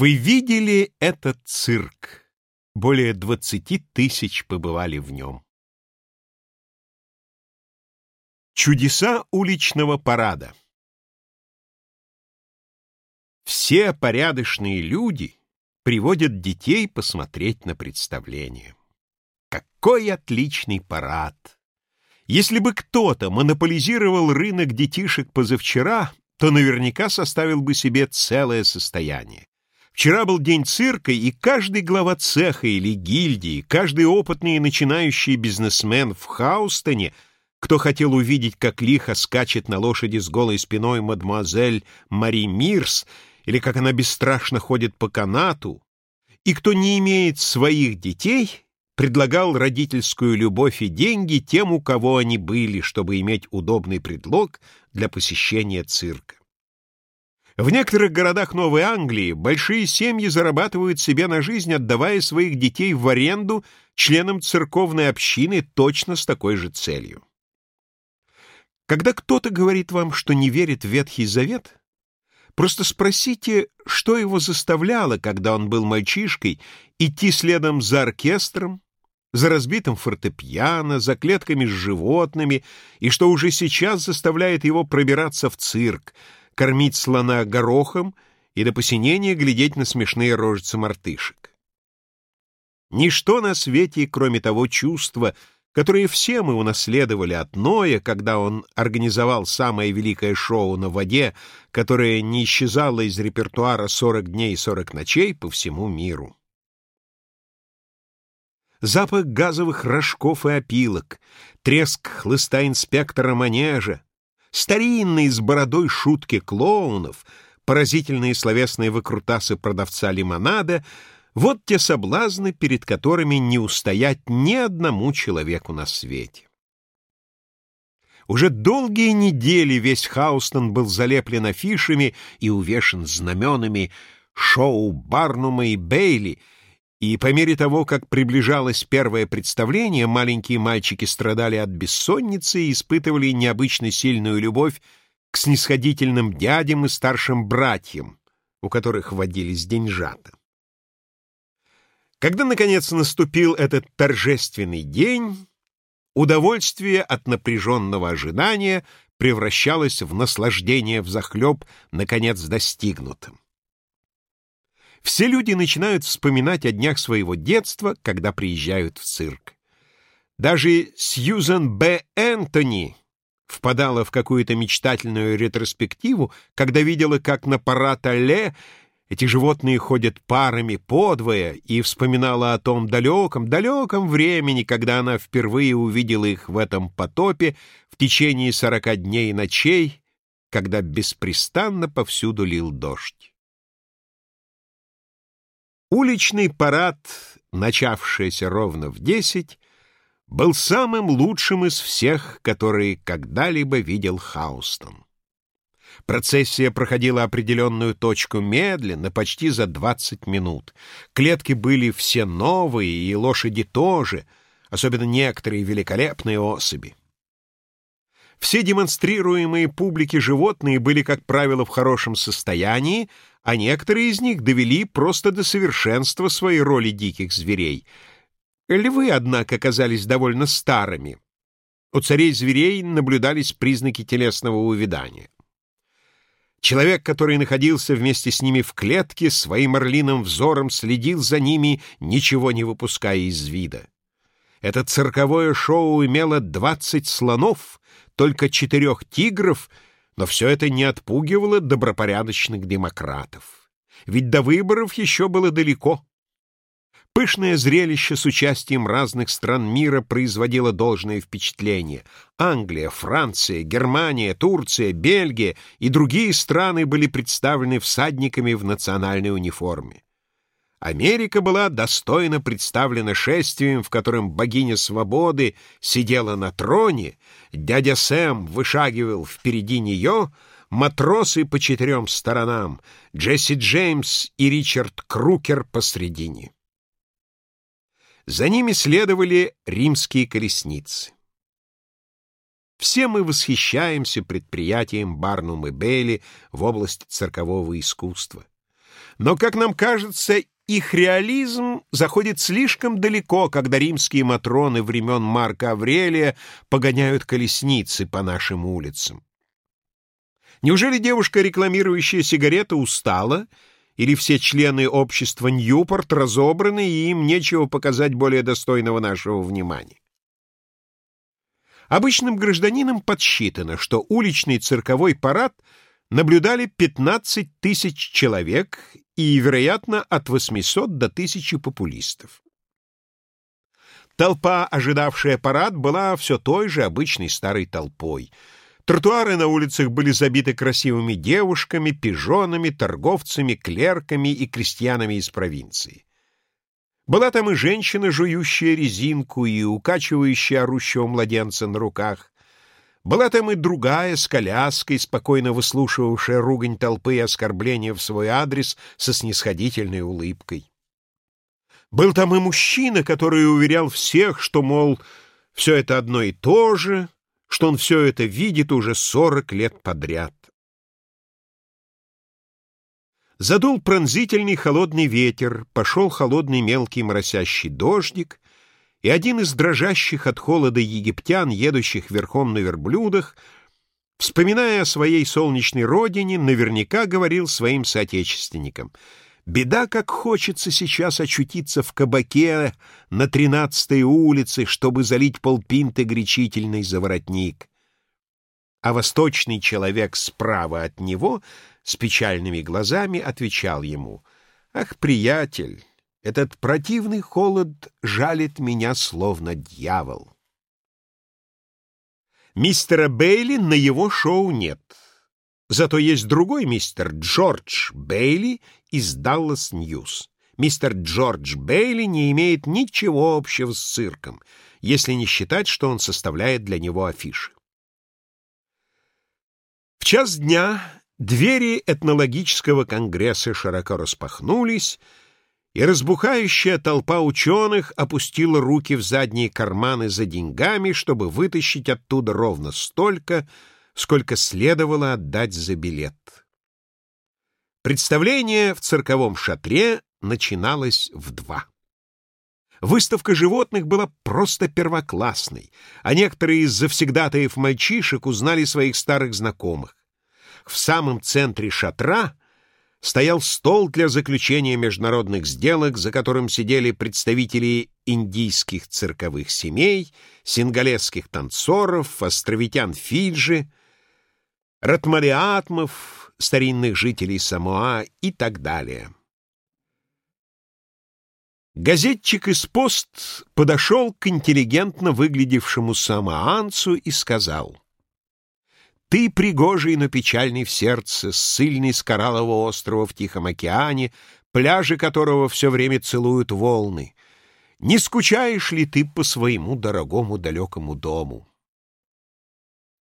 Вы видели этот цирк? Более двадцати тысяч побывали в нем. Чудеса уличного парада Все порядочные люди приводят детей посмотреть на представление. Какой отличный парад! Если бы кто-то монополизировал рынок детишек позавчера, то наверняка составил бы себе целое состояние. Вчера был день цирка, и каждый глава цеха или гильдии, каждый опытный и начинающий бизнесмен в Хаустоне, кто хотел увидеть, как лихо скачет на лошади с голой спиной мадемуазель Мари Мирс, или как она бесстрашно ходит по канату, и кто не имеет своих детей, предлагал родительскую любовь и деньги тем, у кого они были, чтобы иметь удобный предлог для посещения цирка. В некоторых городах Новой Англии большие семьи зарабатывают себе на жизнь, отдавая своих детей в аренду членам церковной общины точно с такой же целью. Когда кто-то говорит вам, что не верит в Ветхий Завет, просто спросите, что его заставляло, когда он был мальчишкой, идти следом за оркестром, за разбитым фортепиано, за клетками с животными, и что уже сейчас заставляет его пробираться в цирк — кормить слона горохом и до посинения глядеть на смешные рожицы мартышек. Ничто на свете, кроме того чувства, которое все мы унаследовали от Ноя, когда он организовал самое великое шоу на воде, которое не исчезало из репертуара «40 дней и 40 ночей» по всему миру. Запах газовых рожков и опилок, треск хлыста инспектора манежа, Старинные с бородой шутки клоунов, поразительные словесные выкрутасы продавца лимонада — вот те соблазны, перед которыми не устоять ни одному человеку на свете. Уже долгие недели весь Хаустон был залеплен афишами и увешан знаменами шоу Барнума и Бейли — и по мере того, как приближалось первое представление, маленькие мальчики страдали от бессонницы и испытывали необычно сильную любовь к снисходительным дядям и старшим братьям, у которых водились деньжата. Когда, наконец, наступил этот торжественный день, удовольствие от напряженного ожидания превращалось в наслаждение взахлеб, наконец достигнутым. Все люди начинают вспоминать о днях своего детства, когда приезжают в цирк. Даже Сьюзен Б. Энтони впадала в какую-то мечтательную ретроспективу, когда видела, как на парад-алле эти животные ходят парами подвое, и вспоминала о том далеком, далеком времени, когда она впервые увидела их в этом потопе в течение сорока дней и ночей, когда беспрестанно повсюду лил дождь. Уличный парад, начавшийся ровно в десять, был самым лучшим из всех, которые когда-либо видел Хаустон. Процессия проходила определенную точку медленно, почти за двадцать минут. Клетки были все новые, и лошади тоже, особенно некоторые великолепные особи. Все демонстрируемые публике животные были, как правило, в хорошем состоянии, а некоторые из них довели просто до совершенства свои роли диких зверей. Львы, однако, оказались довольно старыми. У царей зверей наблюдались признаки телесного увядания. Человек, который находился вместе с ними в клетке, своим орлиным взором следил за ними, ничего не выпуская из вида. Это цирковое шоу имело двадцать слонов, только четырех тигров — но все это не отпугивало добропорядочных демократов. Ведь до выборов еще было далеко. Пышное зрелище с участием разных стран мира производило должное впечатление. Англия, Франция, Германия, Турция, Бельгия и другие страны были представлены всадниками в национальной униформе. Америка была достойно представлена шествием, в котором богиня свободы сидела на троне, дядя Сэм вышагивал впереди нее, матросы по четырем сторонам, Джесси Джеймс и Ричард Крукер посредине. За ними следовали римские колесницы. Все мы восхищаемся предприятием Барнум и Бейли в области циркового искусства. Но, как нам кажется, их реализм заходит слишком далеко, когда римские матроны времен Марка Аврелия погоняют колесницы по нашим улицам. Неужели девушка, рекламирующая сигареты, устала, или все члены общества Ньюпорт разобраны, и им нечего показать более достойного нашего внимания? Обычным гражданинам подсчитано, что уличный цирковой парад наблюдали 15 тысяч человек и, вероятно, от 800 до 1000 популистов. Толпа, ожидавшая парад, была все той же обычной старой толпой. Тротуары на улицах были забиты красивыми девушками, пижонами, торговцами, клерками и крестьянами из провинции. Была там и женщина, жующая резинку и укачивающая орущего младенца на руках. Была там и другая с коляской, спокойно выслушивавшая ругань толпы и оскорбления в свой адрес со снисходительной улыбкой. Был там и мужчина, который уверял всех, что, мол, все это одно и то же, что он все это видит уже сорок лет подряд. Задул пронзительный холодный ветер, пошел холодный мелкий моросящий дождик, и один из дрожащих от холода египтян, едущих верхом на верблюдах, вспоминая о своей солнечной родине, наверняка говорил своим соотечественникам «Беда, как хочется сейчас очутиться в кабаке на тринадцатой улице, чтобы залить полпинты гречительный заворотник». А восточный человек справа от него — с печальными глазами отвечал ему, «Ах, приятель, этот противный холод жалит меня, словно дьявол». Мистера Бейли на его шоу нет. Зато есть другой мистер Джордж Бейли из Dallas News. Мистер Джордж Бейли не имеет ничего общего с цирком, если не считать, что он составляет для него афиши. В час дня Двери этнологического конгресса широко распахнулись, и разбухающая толпа ученых опустила руки в задние карманы за деньгами, чтобы вытащить оттуда ровно столько, сколько следовало отдать за билет. Представление в цирковом шатре начиналось в два. Выставка животных была просто первоклассной, а некоторые из завсегдатаев мальчишек узнали своих старых знакомых в самом центре шатра стоял стол для заключения международных сделок, за которым сидели представители индийских цирковых семей, сингалесских танцоров, островитян Фиджи, ратмариатмов, старинных жителей Самоа и так далее. Газетчик из пост подошел к интеллигентно выглядевшему самоанцу и сказал — ты, пригожий, но печальный в сердце, ссыльный с кораллового острова в Тихом океане, пляжи которого все время целуют волны. Не скучаешь ли ты по своему дорогому далекому дому?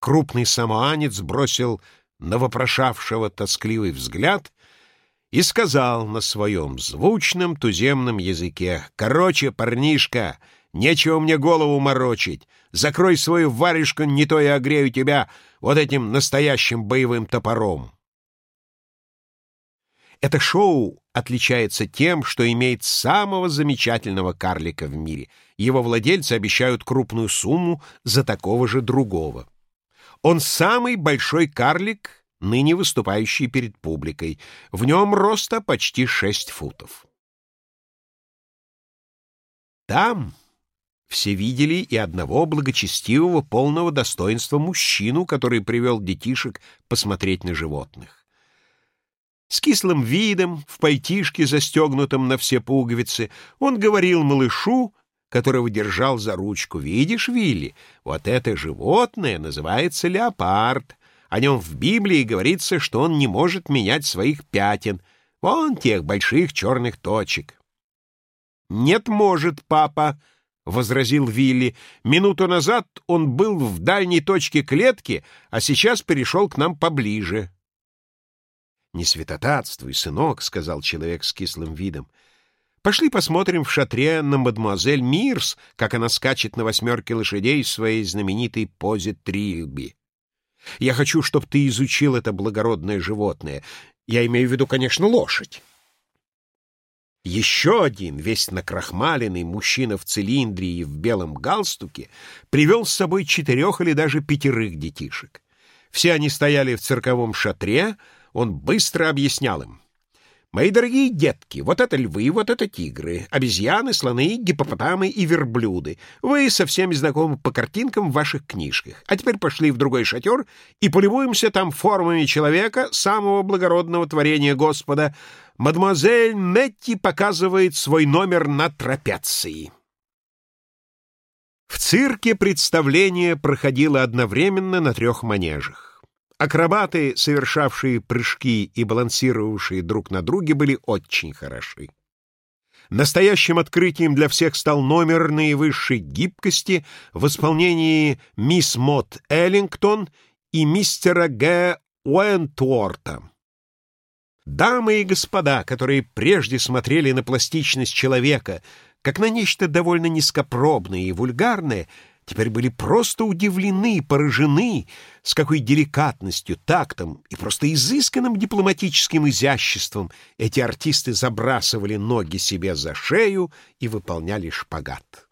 Крупный самоанец бросил на вопрошавшего тоскливый взгляд и сказал на своем звучном туземном языке, «Короче, парнишка, нечего мне голову морочить, закрой свою варежку, не то я огрею тебя вот этим настоящим боевым топором. Это шоу отличается тем, что имеет самого замечательного карлика в мире. Его владельцы обещают крупную сумму за такого же другого. Он самый большой карлик, ныне выступающий перед публикой. В нем роста почти шесть футов. Там все видели и одного благочестивого, полного достоинства мужчину, который привел детишек посмотреть на животных. С кислым видом, в пальтишке, застегнутом на все пуговицы, он говорил малышу, которого держал за ручку, «Видишь, Вилли, вот это животное называется леопард. О нем в Библии говорится, что он не может менять своих пятен, вон тех больших черных точек». «Нет, может, папа», — возразил Вилли. «Минуту назад он был в дальней точке клетки, а сейчас перешел к нам поближе». «Не святотатствуй, сынок», — сказал человек с кислым видом. «Пошли посмотрим в шатре на мадемуазель Мирс, как она скачет на восьмерке лошадей в своей знаменитой позе трильби. Я хочу, чтобы ты изучил это благородное животное. Я имею в виду, конечно, лошадь». Еще один, весь накрахмаленный мужчина в цилиндре и в белом галстуке, привел с собой четырех или даже пятерых детишек. Все они стояли в цирковом шатре, он быстро объяснял им. Мои дорогие детки, вот это львы, вот это тигры, обезьяны, слоны, гипопотамы и верблюды. Вы со всеми знакомы по картинкам в ваших книжках. А теперь пошли в другой шатер и полюбуемся там формами человека, самого благородного творения Господа. Мадемуазель Метти показывает свой номер на трапеции. В цирке представление проходило одновременно на трех манежах. Акробаты, совершавшие прыжки и балансировавшие друг на друге, были очень хороши. Настоящим открытием для всех стал номер наивысшей гибкости в исполнении мисс Мот Эллингтон и мистера Г. Уэнтворта. Дамы и господа, которые прежде смотрели на пластичность человека как на нечто довольно низкопробное и вульгарное, теперь были просто удивлены, поражены, с какой деликатностью, тактом и просто изысканным дипломатическим изяществом эти артисты забрасывали ноги себе за шею и выполняли шпагат.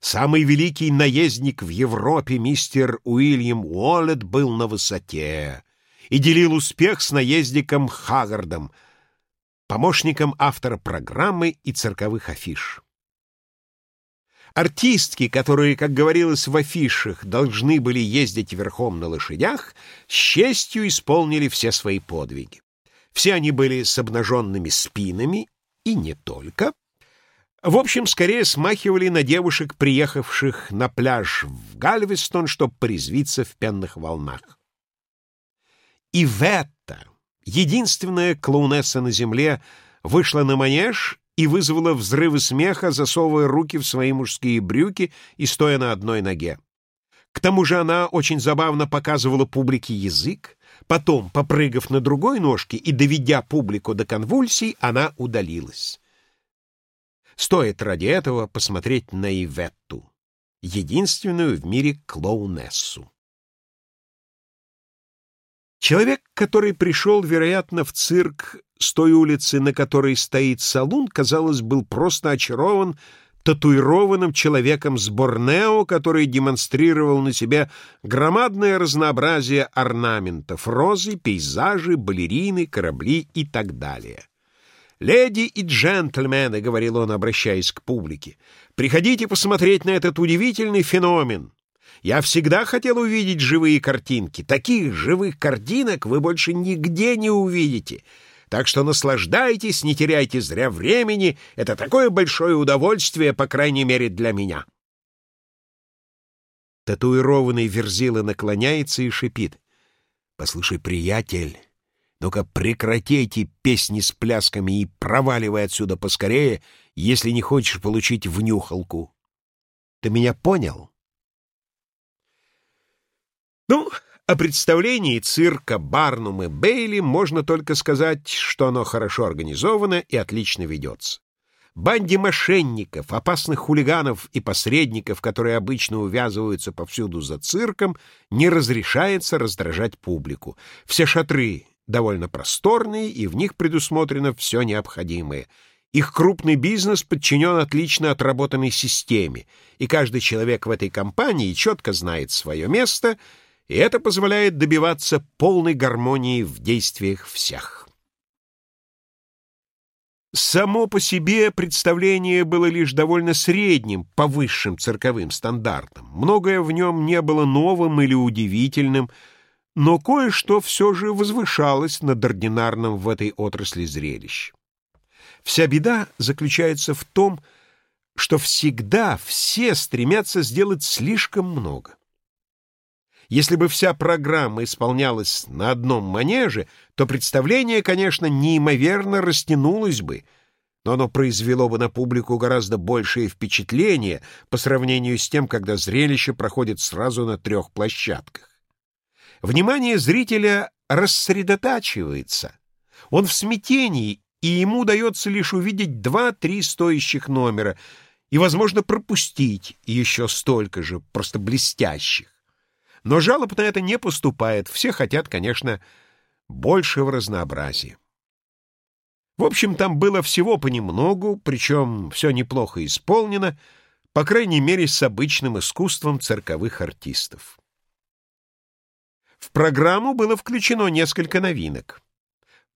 Самый великий наездник в Европе, мистер Уильям Уоллет, был на высоте и делил успех с наездником Хаггардом, помощником автора программы и цирковых афиш. Артистки, которые, как говорилось в афишах, должны были ездить верхом на лошадях, с честью исполнили все свои подвиги. Все они были с обнаженными спинами, и не только. В общем, скорее смахивали на девушек, приехавших на пляж в Гальвестон, чтобы порезвиться в пенных волнах. И Ветта, единственная клоунесса на земле, вышла на манеж и вызвала взрывы смеха, засовывая руки в свои мужские брюки и стоя на одной ноге. К тому же она очень забавно показывала публике язык, потом, попрыгав на другой ножке и доведя публику до конвульсий, она удалилась. Стоит ради этого посмотреть на Иветту, единственную в мире клоунессу. Человек, который пришел, вероятно, в цирк с той улицы, на которой стоит салун, казалось, был просто очарован татуированным человеком с Борнео, который демонстрировал на себе громадное разнообразие орнаментов — розы, пейзажи, балерины, корабли и так далее. «Леди и джентльмены», — говорил он, обращаясь к публике, — «приходите посмотреть на этот удивительный феномен». Я всегда хотел увидеть живые картинки. Таких живых картинок вы больше нигде не увидите. Так что наслаждайтесь, не теряйте зря времени. Это такое большое удовольствие, по крайней мере, для меня. Татуированный Верзила наклоняется и шипит. «Послушай, приятель, ну-ка прекратите песни с плясками и проваливай отсюда поскорее, если не хочешь получить внюхалку. Ты меня понял?» Ну, о представлении цирка Барнум и Бейли можно только сказать, что оно хорошо организовано и отлично ведется. Банде мошенников, опасных хулиганов и посредников, которые обычно увязываются повсюду за цирком, не разрешается раздражать публику. Все шатры довольно просторные, и в них предусмотрено все необходимое. Их крупный бизнес подчинен отлично отработанной системе, и каждый человек в этой компании четко знает свое место — и это позволяет добиваться полной гармонии в действиях всех. Само по себе представление было лишь довольно средним по высшим цирковым стандартам. Многое в нем не было новым или удивительным, но кое-что все же возвышалось над ординарным в этой отрасли зрелищ. Вся беда заключается в том, что всегда все стремятся сделать слишком много. Если бы вся программа исполнялась на одном манеже, то представление, конечно, неимоверно растянулось бы, но оно произвело бы на публику гораздо большее впечатление по сравнению с тем, когда зрелище проходит сразу на трех площадках. Внимание зрителя рассредотачивается. Он в смятении, и ему удается лишь увидеть два-три стоящих номера и, возможно, пропустить еще столько же, просто блестящих. Но жалоб на это не поступает. Все хотят, конечно, большего разнообразия. В общем, там было всего понемногу, причем все неплохо исполнено, по крайней мере, с обычным искусством цирковых артистов. В программу было включено несколько новинок.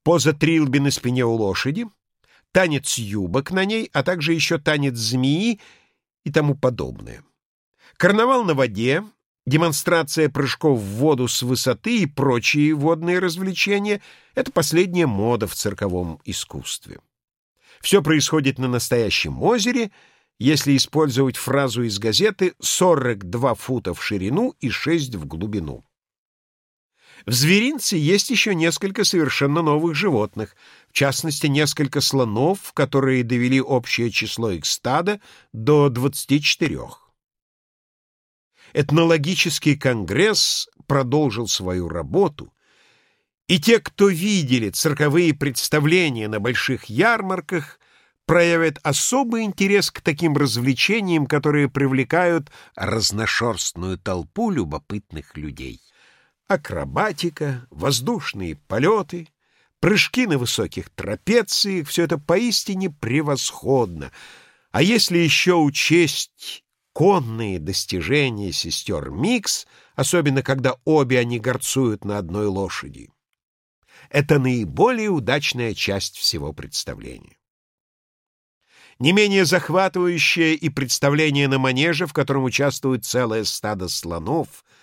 Поза трилби на спине у лошади, танец юбок на ней, а также еще танец змеи и тому подобное. Карнавал на воде, демонстрация прыжков в воду с высоты и прочие водные развлечения — это последняя мода в цирковом искусстве. Все происходит на настоящем озере, если использовать фразу из газеты «42 фута в ширину и 6 в глубину». В зверинце есть еще несколько совершенно новых животных, в частности, несколько слонов, которые довели общее число их стада до 24. Этнологический конгресс продолжил свою работу, и те, кто видели цирковые представления на больших ярмарках, проявят особый интерес к таким развлечениям, которые привлекают разношерстную толпу любопытных людей. Акробатика, воздушные полеты, прыжки на высоких трапециях — все это поистине превосходно. А если еще учесть конные достижения сестер Микс, особенно когда обе они горцуют на одной лошади, это наиболее удачная часть всего представления. Не менее захватывающее и представление на манеже, в котором участвует целое стадо слонов —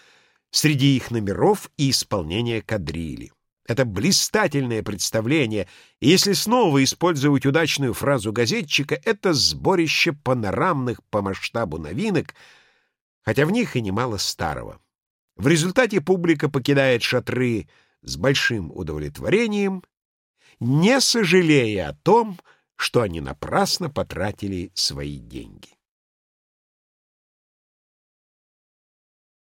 среди их номеров и исполнения кадрили. Это блистательное представление, и если снова использовать удачную фразу газетчика, это сборище панорамных по масштабу новинок, хотя в них и немало старого. В результате публика покидает шатры с большим удовлетворением, не сожалея о том, что они напрасно потратили свои деньги.